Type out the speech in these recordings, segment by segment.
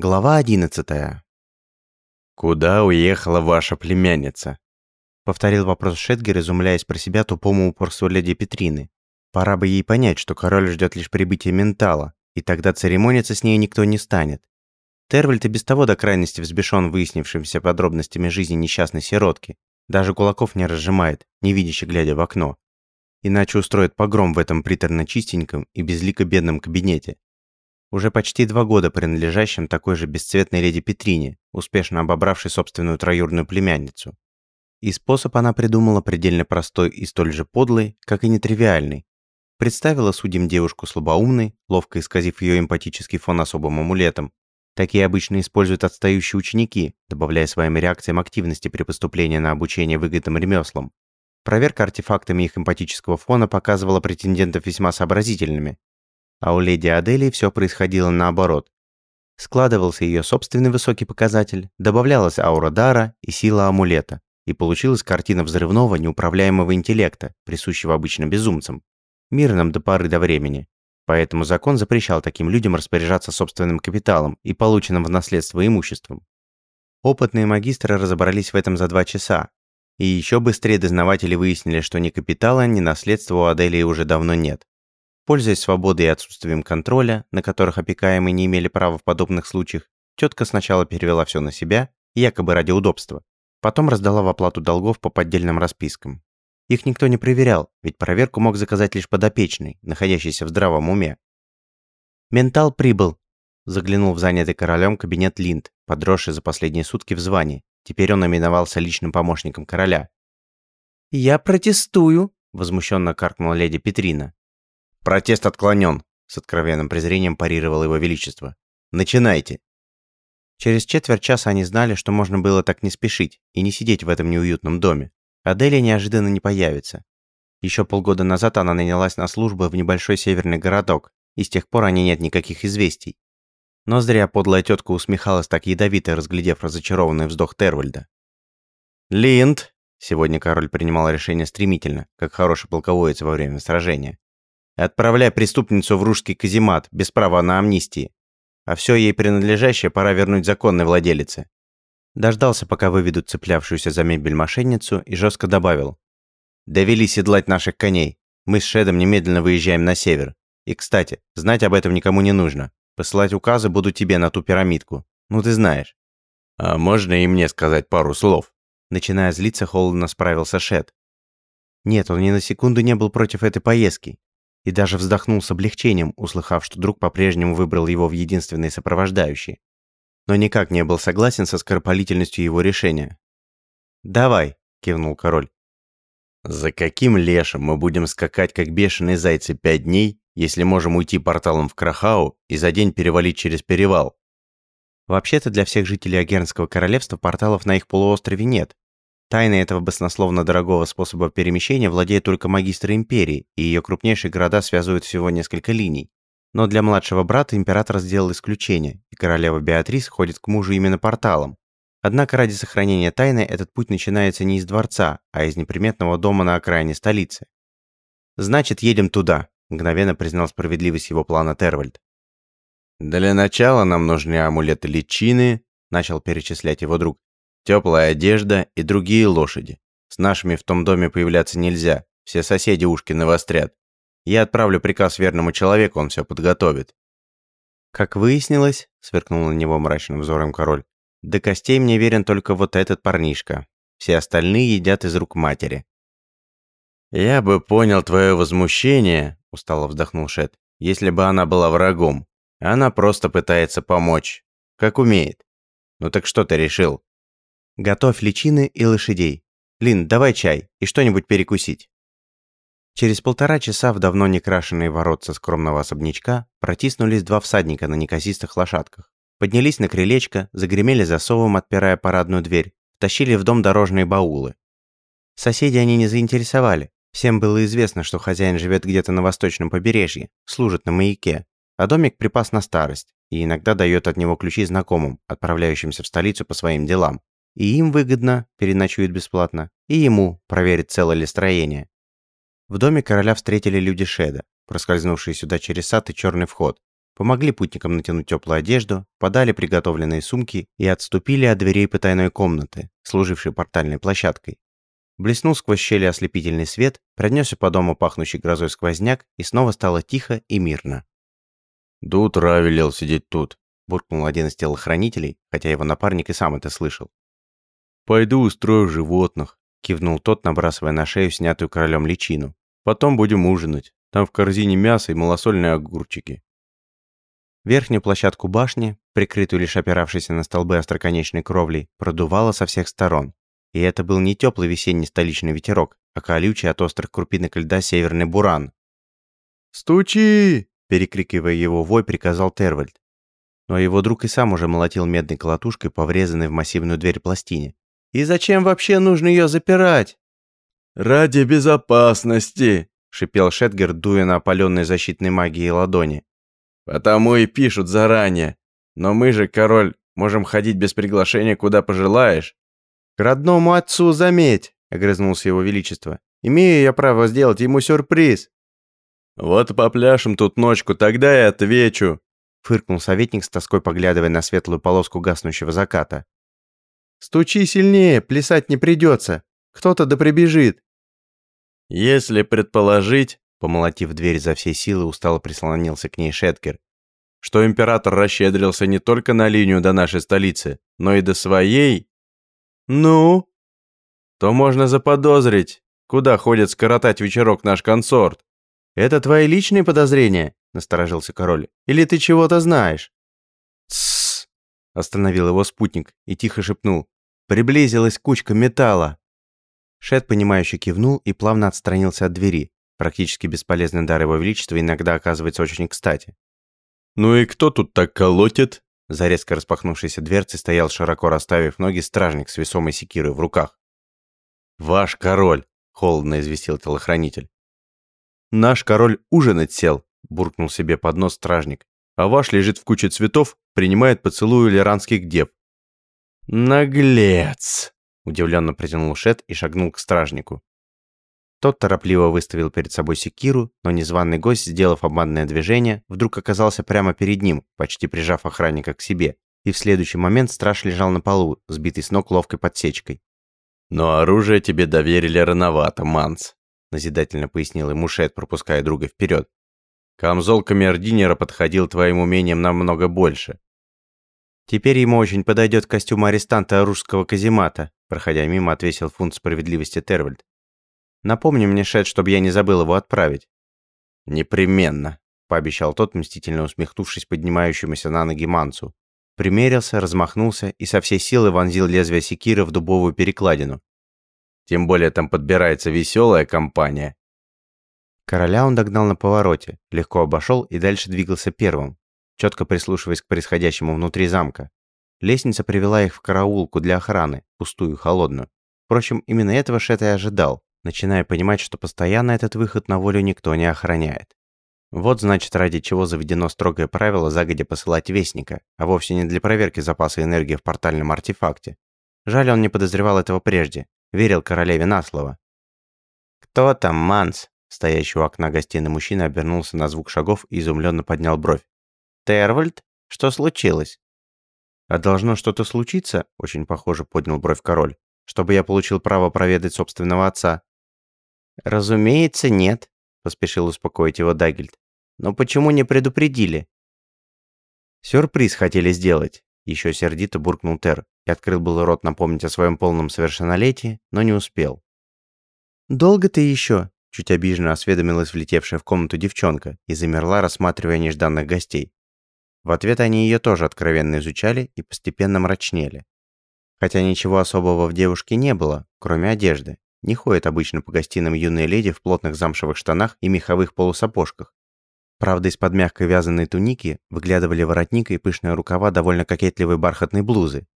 Глава 11. «Куда уехала ваша племянница?» Повторил вопрос Шетгер, изумляясь про себя тупому упорству леди Петрины. Пора бы ей понять, что король ждет лишь прибытия ментала, и тогда церемониться с ней никто не станет. Тервальд и без того до крайности взбешен выяснившимися подробностями жизни несчастной сиротки. Даже кулаков не разжимает, невидяще глядя в окно. Иначе устроит погром в этом приторно-чистеньком и безлико бедном кабинете, уже почти два года принадлежащим такой же бесцветной леди Петрине, успешно обобравшей собственную троюрную племянницу. И способ она придумала предельно простой и столь же подлый, как и нетривиальный. Представила судьям девушку слабоумной, ловко исказив ее эмпатический фон особым амулетом. Такие обычно используют отстающие ученики, добавляя своим реакциям активности при поступлении на обучение выгодным ремеслам. Проверка артефактами их эмпатического фона показывала претендентов весьма сообразительными, а у леди Адели все происходило наоборот. Складывался ее собственный высокий показатель, добавлялась аура дара и сила амулета, и получилась картина взрывного неуправляемого интеллекта, присущего обычно безумцам, мирным до поры до времени. Поэтому закон запрещал таким людям распоряжаться собственным капиталом и полученным в наследство имуществом. Опытные магистры разобрались в этом за два часа, и еще быстрее дознаватели выяснили, что ни капитала, ни наследства у Аделии уже давно нет. Пользуясь свободой и отсутствием контроля, на которых опекаемые не имели права в подобных случаях, тетка сначала перевела все на себя, якобы ради удобства, потом раздала в оплату долгов по поддельным распискам. Их никто не проверял, ведь проверку мог заказать лишь подопечный, находящийся в здравом уме. «Ментал прибыл», – заглянул в занятый королем кабинет Линд, подросший за последние сутки в звании. Теперь он именовался личным помощником короля. «Я протестую», – возмущенно каркнула леди Петрина. «Протест отклонен», — с откровенным презрением парировал его величество. «Начинайте». Через четверть часа они знали, что можно было так не спешить и не сидеть в этом неуютном доме. Аделия неожиданно не появится. Еще полгода назад она нанялась на службу в небольшой северный городок, и с тех пор о ней нет никаких известий. Но зря подлая тетка усмехалась так ядовито, разглядев разочарованный вздох Тервальда. «Линд!» Сегодня король принимал решение стремительно, как хороший полководец во время сражения. Отправляй преступницу в русский каземат, без права на амнистии. А все ей принадлежащее пора вернуть законной владелице. Дождался, пока выведут цеплявшуюся за мебель мошенницу, и жестко добавил. «Довели седлать наших коней. Мы с Шедом немедленно выезжаем на север. И, кстати, знать об этом никому не нужно. Посылать указы буду тебе на ту пирамидку. Ну, ты знаешь». «А можно и мне сказать пару слов?» Начиная злиться, холодно справился Шед. Нет, он ни на секунду не был против этой поездки и даже вздохнул с облегчением, услыхав, что друг по-прежнему выбрал его в единственные сопровождающие. Но никак не был согласен со скоропалительностью его решения. «Давай», — кивнул король. «За каким лешим мы будем скакать, как бешеные зайцы, пять дней, если можем уйти порталом в Крахау и за день перевалить через перевал?» Вообще-то для всех жителей Агернского королевства порталов на их полуострове нет, Тайной этого баснословно дорогого способа перемещения владеет только магистр империи, и ее крупнейшие города связывают всего несколько линий. Но для младшего брата император сделал исключение, и королева Беатрис ходит к мужу именно порталом. Однако ради сохранения тайны этот путь начинается не из дворца, а из неприметного дома на окраине столицы. «Значит, едем туда», – мгновенно признал справедливость его плана Тервальд. «Для начала нам нужны амулеты личины», – начал перечислять его друг теплая одежда и другие лошади. С нашими в том доме появляться нельзя, все соседи ушки навострят. Я отправлю приказ верному человеку, он все подготовит». «Как выяснилось», — сверкнул на него мрачным взором король, «до костей мне верен только вот этот парнишка. Все остальные едят из рук матери». «Я бы понял твое возмущение», — устало вздохнул Шет, «если бы она была врагом. Она просто пытается помочь, как умеет. Ну так что ты решил?» Готовь личины и лошадей. Лин, давай чай и что-нибудь перекусить. Через полтора часа в давно не крашенные воротца скромного особнячка протиснулись два всадника на неказистых лошадках. Поднялись на крылечко, загремели засовом, отпирая парадную дверь, втащили в дом дорожные баулы. Соседи они не заинтересовали. Всем было известно, что хозяин живет где-то на восточном побережье, служит на маяке, а домик припас на старость и иногда дает от него ключи знакомым, отправляющимся в столицу по своим делам. И им выгодно, переночует бесплатно, и ему проверить целое ли строение. В доме короля встретили люди Шеда, проскользнувшие сюда через сад и черный вход. помогли путникам натянуть теплую одежду, подали приготовленные сумки и отступили от дверей потайной комнаты, служившей портальной площадкой. Блеснул сквозь щели ослепительный свет, пронесся по дому пахнущий грозой сквозняк, и снова стало тихо и мирно. «До утра велел сидеть тут», – буркнул один из телохранителей, хотя его напарник и сам это слышал. «Пойду устрою животных», – кивнул тот, набрасывая на шею снятую королем личину. «Потом будем ужинать. Там в корзине мясо и малосольные огурчики». Верхнюю площадку башни, прикрытую лишь опиравшейся на столбы остроконечной кровлей, продувало со всех сторон. И это был не теплый весенний столичный ветерок, а колючий от острых крупинок льда северный буран. «Стучи!» – перекрикивая его вой, приказал Тервальд. Но его друг и сам уже молотил медной колотушкой по врезанной в массивную дверь пластине. «И зачем вообще нужно ее запирать?» «Ради безопасности!» – шипел Шетгер, дуя на опаленной защитной магией ладони. «Потому и пишут заранее. Но мы же, король, можем ходить без приглашения куда пожелаешь. «К родному отцу заметь!» — огрызнулся его величество. «Имею я право сделать ему сюрприз!» «Вот попляшем тут ночку, тогда и отвечу!» — фыркнул советник с тоской, поглядывая на светлую полоску гаснущего заката. «Стучи сильнее, плясать не придется. Кто-то да прибежит». «Если предположить...» — помолотив дверь за всей силы, устало прислонился к ней Шеткер. «Что император расщедрился не только на линию до нашей столицы, но и до своей...» «Ну?» «То можно заподозрить, куда ходит скоротать вечерок наш консорт». «Это твои личные подозрения?» – насторожился король. «Или ты чего-то знаешь?» «Тссс!» – остановил его спутник и тихо шепнул. «Приблизилась кучка металла». Шет, понимающе кивнул и плавно отстранился от двери. Практически бесполезный дар его величества иногда оказывается очень кстати. «Ну и кто тут так колотит?» За резко распахнувшейся дверцей стоял, широко расставив ноги, стражник с весомой секирой в руках. «Ваш король!» — холодно известил телохранитель. «Наш король ужинать сел!» — буркнул себе под нос стражник. «А ваш лежит в куче цветов, принимает поцелуй лиранских дев». «Наглец!» — удивленно протянул Шет и шагнул к стражнику. Тот торопливо выставил перед собой секиру, но незваный гость, сделав обманное движение, вдруг оказался прямо перед ним, почти прижав охранника к себе, и в следующий момент страж лежал на полу, сбитый с ног ловкой подсечкой. «Но оружие тебе доверили рановато, Манс», — назидательно пояснил ему Шет, пропуская друга вперед. «Камзол камердинера подходил твоим умениям намного больше». «Теперь ему очень подойдет костюм арестанта русского каземата», проходя мимо, отвесил фунт справедливости Тервальд. Напомни мне, Шет, чтобы я не забыл его отправить». «Непременно», — пообещал тот, мстительно усмехнувшись поднимающемуся на ноги Мансу. Примерился, размахнулся и со всей силы вонзил лезвие секиры в дубовую перекладину. «Тем более там подбирается веселая компания». Короля он догнал на повороте, легко обошел и дальше двигался первым, четко прислушиваясь к происходящему внутри замка. Лестница привела их в караулку для охраны, пустую холодную. Впрочем, именно этого Шет и ожидал начиная понимать, что постоянно этот выход на волю никто не охраняет. Вот значит, ради чего заведено строгое правило загодя посылать вестника, а вовсе не для проверки запаса энергии в портальном артефакте. Жаль, он не подозревал этого прежде, верил королеве на слово. «Кто там, Манс?» Стоящий у окна гостиной мужчина обернулся на звук шагов и изумленно поднял бровь. «Тервальд? Что случилось?» «А должно что-то случиться?» Очень похоже поднял бровь король. «Чтобы я получил право проведать собственного отца. «Разумеется, нет», — поспешил успокоить его Дагельд. «Но почему не предупредили?» «Сюрприз хотели сделать», — еще сердито буркнул Тер и открыл был рот напомнить о своем полном совершеннолетии, но не успел. «Долго ты еще?» — чуть обиженно осведомилась влетевшая в комнату девчонка и замерла, рассматривая нежданных гостей. В ответ они ее тоже откровенно изучали и постепенно мрачнели. Хотя ничего особого в девушке не было, кроме одежды, не ходят обычно по гостиным юные леди в плотных замшевых штанах и меховых полусапожках. Правда, из-под мягкой вязаной туники выглядывали воротник и пышные рукава довольно кокетливой бархатной блузы.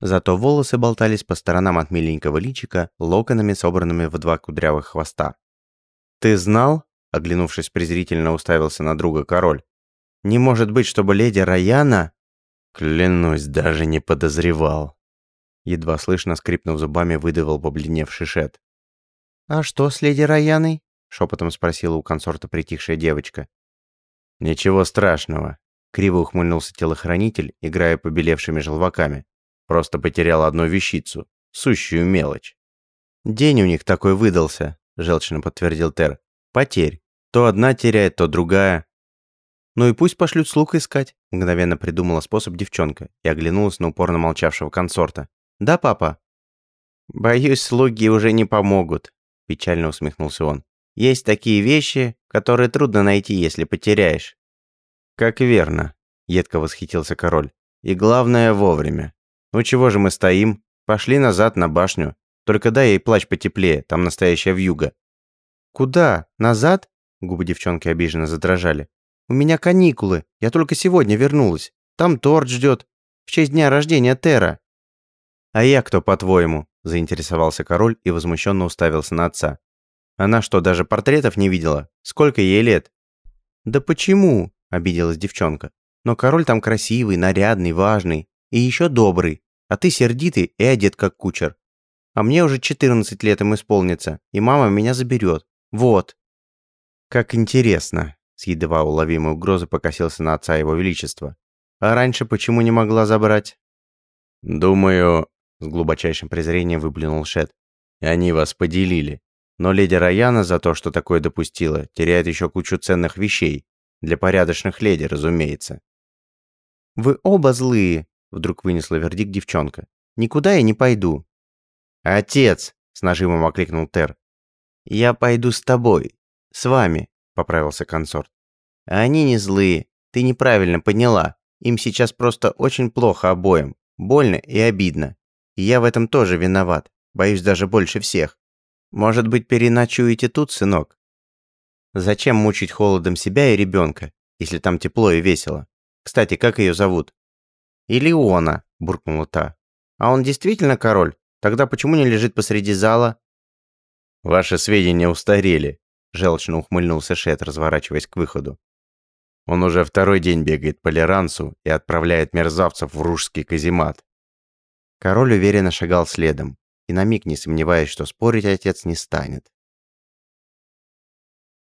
Зато волосы болтались по сторонам от миленького личика, локонами, собранными в два кудрявых хвоста. «Ты знал?» – оглянувшись презрительно уставился на друга король. «Не может быть, чтобы леди Раяна...» «Клянусь, даже не подозревал», Едва слышно, скрипнув зубами, выдавил побледневший Шет. «А что с леди Раяной?» — шепотом спросила у консорта притихшая девочка. «Ничего страшного. Криво ухмыльнулся телохранитель, играя побелевшими желваками. Просто потерял одну вещицу, сущую мелочь. «День у них такой выдался», – желчно подтвердил Тер. «Потерь. То одна теряет, то другая». «Ну и пусть пошлют слуг искать», – мгновенно придумала способ девчонка и оглянулась на упорно молчавшего консорта. «Да, папа?» «Боюсь, слуги уже не помогут», – печально усмехнулся он. «Есть такие вещи, которые трудно найти, если потеряешь». «Как верно», – едко восхитился король. «И главное, вовремя. Ну чего же мы стоим? Пошли назад на башню. Только дай ей плащ потеплее, там настоящая вьюга». «Куда? Назад?» Губы девчонки обиженно задрожали. «У меня каникулы. Я только сегодня вернулась. Там торт ждет. В честь дня рождения Тера». «А я кто, по-твоему?» – заинтересовался король и возмущенно уставился на отца. «Она что, даже портретов не видела? Сколько ей лет?» «Да почему?» – обиделась девчонка. «Но король там красивый, нарядный, важный и еще добрый, а ты сердитый и одет как кучер. А мне уже 14 лет им исполнится, и мама меня заберет. Вот». «Как интересно», – с едва уловимой угрозой покосился на отца его величества. «А раньше почему не могла забрать?» «Думаю», – с глубочайшим презрением выплюнул Шет. «Они вас поделили. Но леди Раяна за то, что такое допустила, теряет еще кучу ценных вещей. Для порядочных леди, разумеется». «Вы оба злые», – вдруг вынесла вердикт девчонка. «Никуда я не пойду». «Отец!» – с нажимом окликнул Тер. «Я пойду с тобой. С вами», – поправился консорт. «Они не злые. Ты неправильно поняла. Им сейчас просто очень плохо обоим. Больно и обидно. И я в этом тоже виноват. Боюсь даже больше всех. Может быть, переночуете тут, сынок? Зачем мучить холодом себя и ребенка, если там тепло и весело? Кстати, как ее зовут? Илиона, буркнула та. А он действительно король? Тогда почему не лежит посреди зала? Ваши сведения устарели, желчно ухмыльнулся Шет, разворачиваясь к выходу. Он уже второй день бегает по Лерансу и отправляет мерзавцев в ружский каземат. Король уверенно шагал следом, и на миг не сомневаясь, что спорить отец не станет.